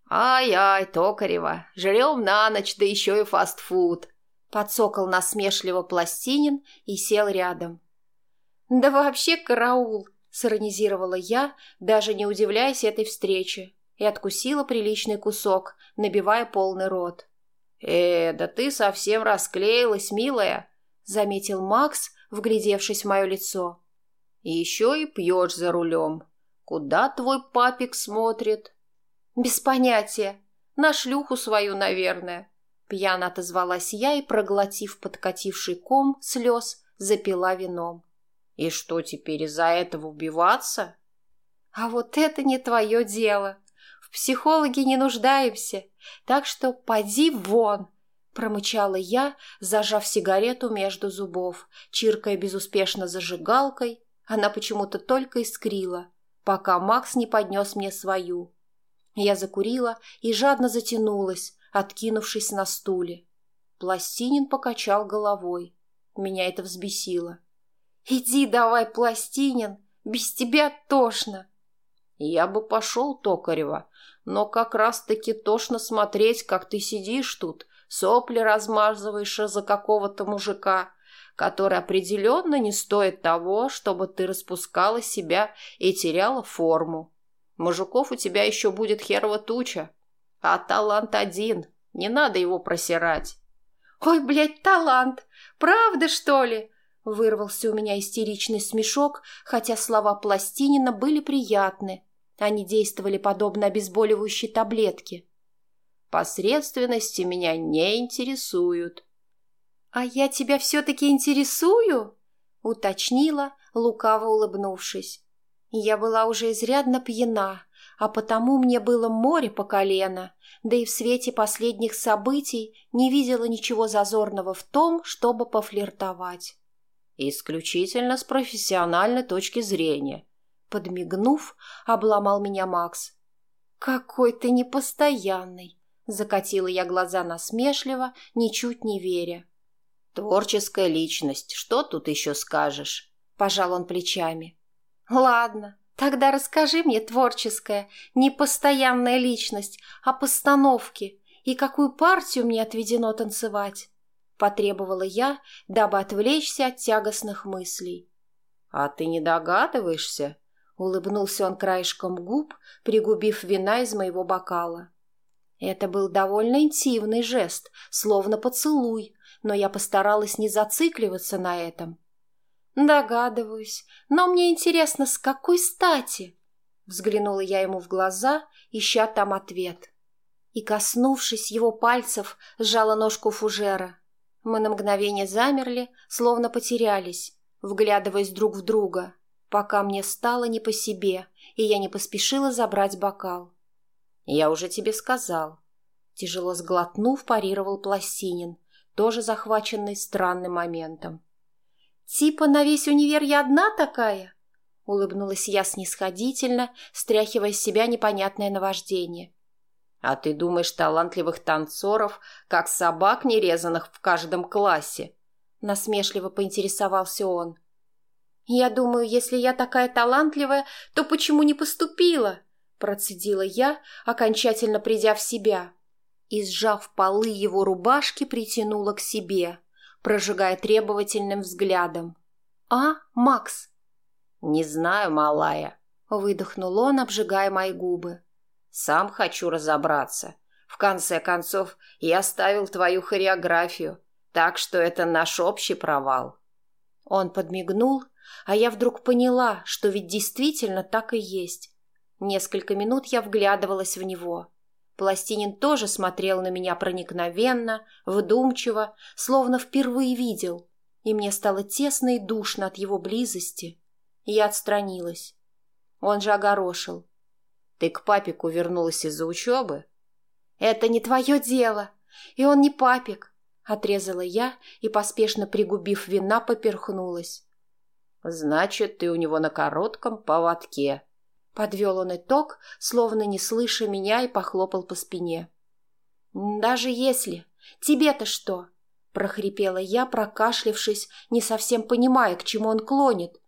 «Ай-ай, Токарева, жрем на ночь, да еще и фастфуд!» Подсокол насмешливо пластинин и сел рядом. «Да вообще караул!» — сиронизировала я, даже не удивляясь этой встрече, и откусила приличный кусок, набивая полный рот. «Э, да ты совсем расклеилась, милая!» — заметил Макс, вглядевшись в мое лицо. «И еще и пьешь за рулем. Куда твой папик смотрит?» «Без понятия. На шлюху свою, наверное». Пьяно отозвалась я и, проглотив подкативший ком слез, запила вином. «И что теперь, из-за этого убиваться?» «А вот это не твое дело. В психологе не нуждаемся, так что поди вон!» Промычала я, зажав сигарету между зубов, чиркая безуспешно зажигалкой. Она почему-то только искрила, пока Макс не поднес мне свою. Я закурила и жадно затянулась, откинувшись на стуле. Пластинин покачал головой. Меня это взбесило. «Иди давай, Пластинин, без тебя тошно!» «Я бы пошел, Токарева, но как раз-таки тошно смотреть, как ты сидишь тут, сопли размазываешь за какого-то мужика, который определенно не стоит того, чтобы ты распускала себя и теряла форму. Мужиков у тебя еще будет херова туча. А талант один. Не надо его просирать. «Ой, блядь, талант! Правда, что ли?» Вырвался у меня истеричный смешок, хотя слова Пластинина были приятны. Они действовали подобно обезболивающей таблетке. «Посредственности меня не интересуют». «А я тебя все-таки интересую?» — уточнила, лукаво улыбнувшись. Я была уже изрядно пьяна, а потому мне было море по колено, да и в свете последних событий не видела ничего зазорного в том, чтобы пофлиртовать. «Исключительно с профессиональной точки зрения», — подмигнув, обломал меня Макс. «Какой ты непостоянный!» — закатила я глаза насмешливо, ничуть не веря. «Творческая личность, что тут еще скажешь?» — пожал он плечами. «Ладно, тогда расскажи мне творческая, непостоянная личность о постановке и какую партию мне отведено танцевать», — потребовала я, дабы отвлечься от тягостных мыслей. «А ты не догадываешься?» — улыбнулся он краешком губ, пригубив вина из моего бокала. Это был довольно интимный жест, словно поцелуй, но я постаралась не зацикливаться на этом. «Догадываюсь, но мне интересно, с какой стати?» Взглянула я ему в глаза, ища там ответ. И, коснувшись его пальцев, сжала ножку фужера. Мы на мгновение замерли, словно потерялись, вглядываясь друг в друга, пока мне стало не по себе, и я не поспешила забрать бокал. «Я уже тебе сказал». Тяжело сглотнув, парировал Пластинин, тоже захваченный странным моментом. «Типа на весь универ я одна такая?» Улыбнулась я снисходительно, стряхивая с себя непонятное наваждение. «А ты думаешь талантливых танцоров, как собак нерезанных в каждом классе?» Насмешливо поинтересовался он. «Я думаю, если я такая талантливая, то почему не поступила?» Процедила я, окончательно придя в себя. И, сжав полы его рубашки, притянула к себе, прожигая требовательным взглядом. «А, Макс?» «Не знаю, малая», — выдохнул он, обжигая мои губы. «Сам хочу разобраться. В конце концов, я ставил твою хореографию, так что это наш общий провал». Он подмигнул, а я вдруг поняла, что ведь действительно так и есть. Несколько минут я вглядывалась в него. Пластинин тоже смотрел на меня проникновенно, вдумчиво, словно впервые видел, и мне стало тесно и душно от его близости. Я отстранилась. Он же огорошил. «Ты к папику вернулась из-за учебы?» «Это не твое дело, и он не папик», — отрезала я и, поспешно пригубив вина, поперхнулась. «Значит, ты у него на коротком поводке», — подвел он итог, словно не слыша меня, и похлопал по спине. «Даже если. Тебе-то что?» — прохрипела я, прокашлявшись, не совсем понимая, к чему он клонит,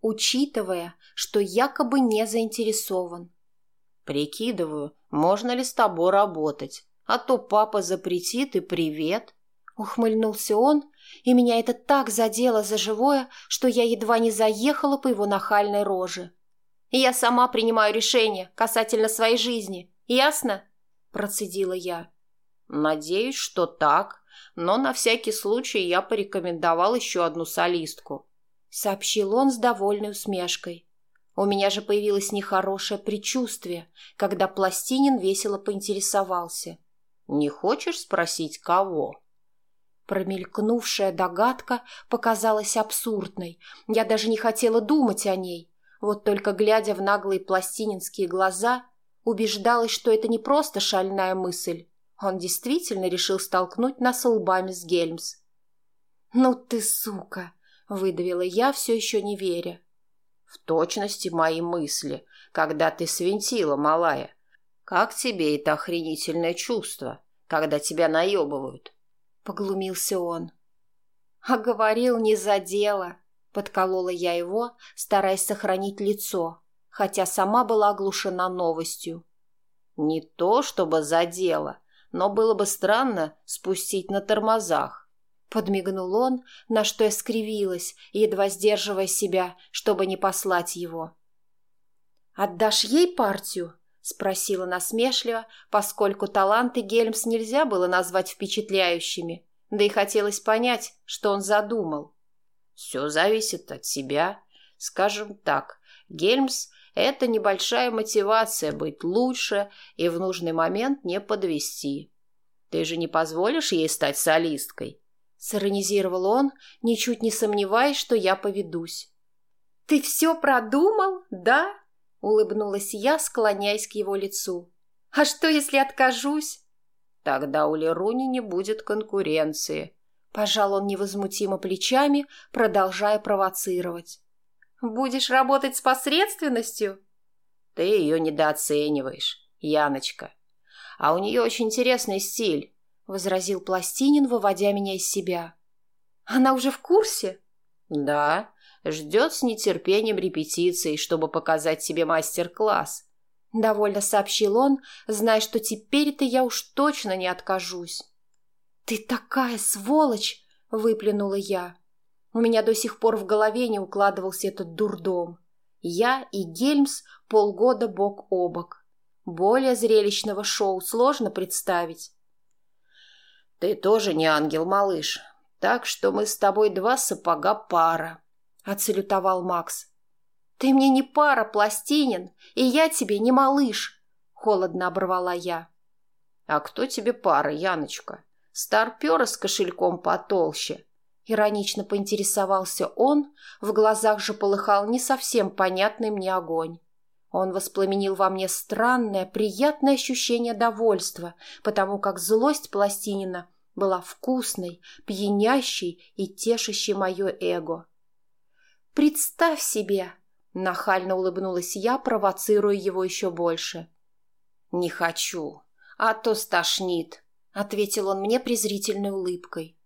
учитывая, что якобы не заинтересован. «Прикидываю, можно ли с тобой работать, а то папа запретит и привет», — ухмыльнулся он, и меня это так задело за живое, что я едва не заехала по его нахальной роже. «Я сама принимаю решение касательно своей жизни, ясно?» – процедила я. «Надеюсь, что так, но на всякий случай я порекомендовал еще одну солистку», – сообщил он с довольной усмешкой. У меня же появилось нехорошее предчувствие, когда Пластинин весело поинтересовался. «Не хочешь спросить, кого?» Промелькнувшая догадка показалась абсурдной. Я даже не хотела думать о ней. Вот только глядя в наглые пластининские глаза, убеждалась, что это не просто шальная мысль. Он действительно решил столкнуть нас лбами с Гельмс. «Ну ты сука!» — выдавила я, все еще не веря. «В точности мои мысли, когда ты свинтила, малая. Как тебе это охренительное чувство, когда тебя наебывают?» — поглумился он. «А говорил, не за дело», — подколола я его, стараясь сохранить лицо, хотя сама была оглушена новостью. «Не то чтобы за дело, но было бы странно спустить на тормозах», — подмигнул он, на что я скривилась, едва сдерживая себя, чтобы не послать его. «Отдашь ей партию?» — спросила насмешливо, поскольку таланты Гельмс нельзя было назвать впечатляющими, да и хотелось понять, что он задумал. «Все зависит от себя. Скажем так, Гельмс — это небольшая мотивация быть лучше и в нужный момент не подвести. Ты же не позволишь ей стать солисткой?» — сиронизировал он, ничуть не сомневаясь, что я поведусь. «Ты все продумал, да?» Улыбнулась я, склоняясь к его лицу. «А что, если откажусь?» «Тогда у Леруни не будет конкуренции», — пожал он невозмутимо плечами, продолжая провоцировать. «Будешь работать с посредственностью?» «Ты ее недооцениваешь, Яночка. А у нее очень интересный стиль», — возразил Пластинин, выводя меня из себя. «Она уже в курсе?» «Да, ждет с нетерпением репетиции, чтобы показать себе мастер-класс. Довольно сообщил он, зная, что теперь-то я уж точно не откажусь. «Ты такая сволочь!» — выплюнула я. У меня до сих пор в голове не укладывался этот дурдом. Я и Гельмс полгода бок о бок. Более зрелищного шоу сложно представить. «Ты тоже не ангел, малыш, так что мы с тобой два сапога пара», — отсалютовал Макс. «Ты мне не пара, Пластинин, и я тебе не малыш», — холодно оборвала я. «А кто тебе пара, Яночка? Старпера с кошельком потолще?» Иронично поинтересовался он, в глазах же полыхал не совсем понятный мне огонь. Он воспламенил во мне странное, приятное ощущение довольства, потому как злость Пластинина была вкусной, пьянящей и тешащей мое эго. «Представь себе!» — нахально улыбнулась я, провоцируя его еще больше. «Не хочу, а то стошнит», — ответил он мне презрительной улыбкой.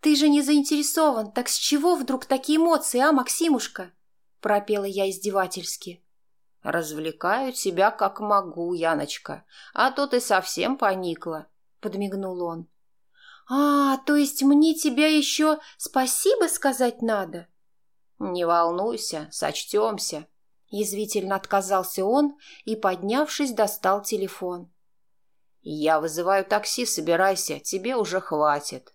«Ты же не заинтересован, так с чего вдруг такие эмоции, а, Максимушка?» — пропела я издевательски. «Развлекаю тебя как могу, Яночка, а то ты совсем поникла», — подмигнул он. «А, то есть мне тебя еще спасибо сказать надо?» «Не волнуйся, сочтемся», — язвительно отказался он и, поднявшись, достал телефон. «Я вызываю такси, собирайся, тебе уже хватит».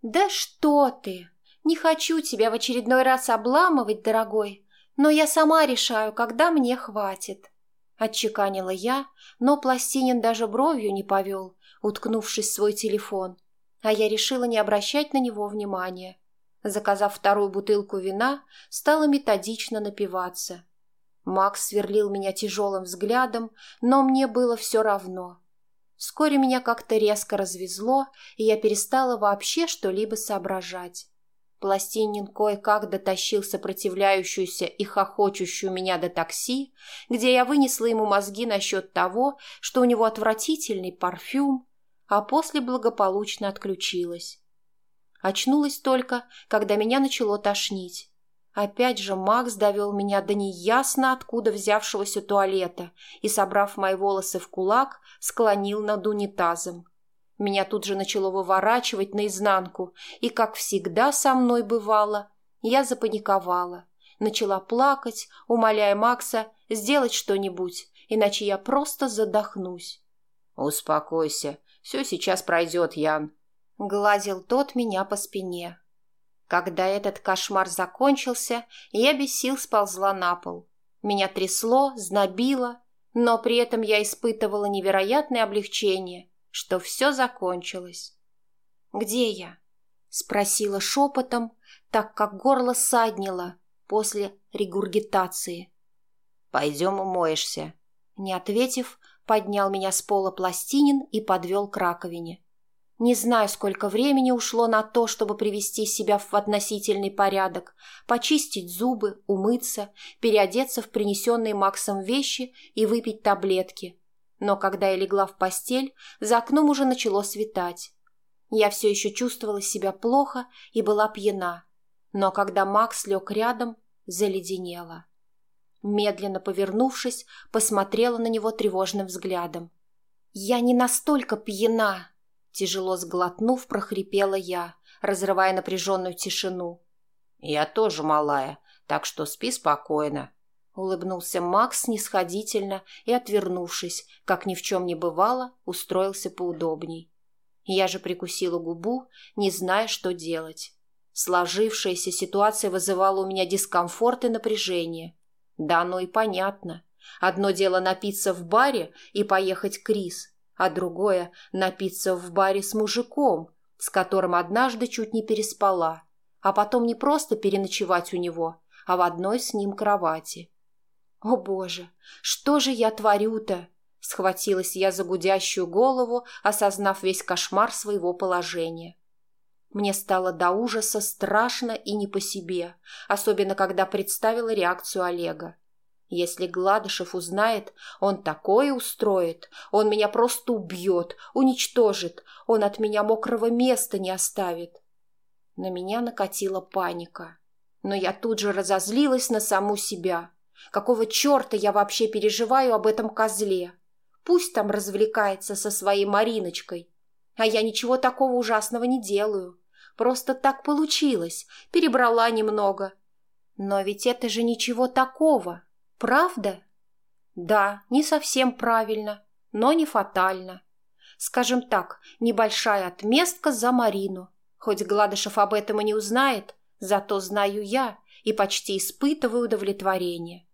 «Да что ты! Не хочу тебя в очередной раз обламывать, дорогой, но я сама решаю, когда мне хватит». Отчеканила я, но Пластинин даже бровью не повел, уткнувшись в свой телефон, а я решила не обращать на него внимания. Заказав вторую бутылку вина, стала методично напиваться. Макс сверлил меня тяжелым взглядом, но мне было все равно. Вскоре меня как-то резко развезло, и я перестала вообще что-либо соображать. Пластинин кое-как дотащил сопротивляющуюся и хохочущую меня до такси, где я вынесла ему мозги насчет того, что у него отвратительный парфюм, а после благополучно отключилась. Очнулась только, когда меня начало тошнить. Опять же Макс довел меня до неясно откуда взявшегося туалета и, собрав мои волосы в кулак, склонил над унитазом. Меня тут же начало выворачивать наизнанку, и, как всегда со мной бывало, я запаниковала. Начала плакать, умоляя Макса сделать что-нибудь, иначе я просто задохнусь. «Успокойся, все сейчас пройдет, Ян», — гладил тот меня по спине. Когда этот кошмар закончился, я без сил сползла на пол. Меня трясло, знобило, но при этом я испытывала невероятное облегчение, что все закончилось. «Где я?» — спросила шепотом, так как горло саднило после регургитации. «Пойдем умоешься». Не ответив, поднял меня с пола пластинин и подвел к раковине. Не знаю, сколько времени ушло на то, чтобы привести себя в относительный порядок, почистить зубы, умыться, переодеться в принесенные Максом вещи и выпить таблетки. Но когда я легла в постель, за окном уже начало светать. Я все еще чувствовала себя плохо и была пьяна. Но когда Макс лег рядом, заледенела. Медленно повернувшись, посмотрела на него тревожным взглядом. «Я не настолько пьяна!» Тяжело сглотнув, прохрипела я, разрывая напряженную тишину. «Я тоже малая, так что спи спокойно», — улыбнулся Макс снисходительно и, отвернувшись, как ни в чем не бывало, устроился поудобней. Я же прикусила губу, не зная, что делать. Сложившаяся ситуация вызывала у меня дискомфорт и напряжение. Да, оно и понятно. Одно дело напиться в баре и поехать к Крис, а другое — напиться в баре с мужиком, с которым однажды чуть не переспала, а потом не просто переночевать у него, а в одной с ним кровати. «О, Боже, что же я творю-то?» — схватилась я за гудящую голову, осознав весь кошмар своего положения. Мне стало до ужаса страшно и не по себе, особенно когда представила реакцию Олега. Если Гладышев узнает, он такое устроит. Он меня просто убьет, уничтожит. Он от меня мокрого места не оставит. На меня накатила паника. Но я тут же разозлилась на саму себя. Какого черта я вообще переживаю об этом козле? Пусть там развлекается со своей Мариночкой. А я ничего такого ужасного не делаю. Просто так получилось. Перебрала немного. Но ведь это же ничего такого. Правда? Да, не совсем правильно, но не фатально. Скажем так, небольшая отместка за Марину. Хоть Гладышев об этом и не узнает, зато знаю я и почти испытываю удовлетворение.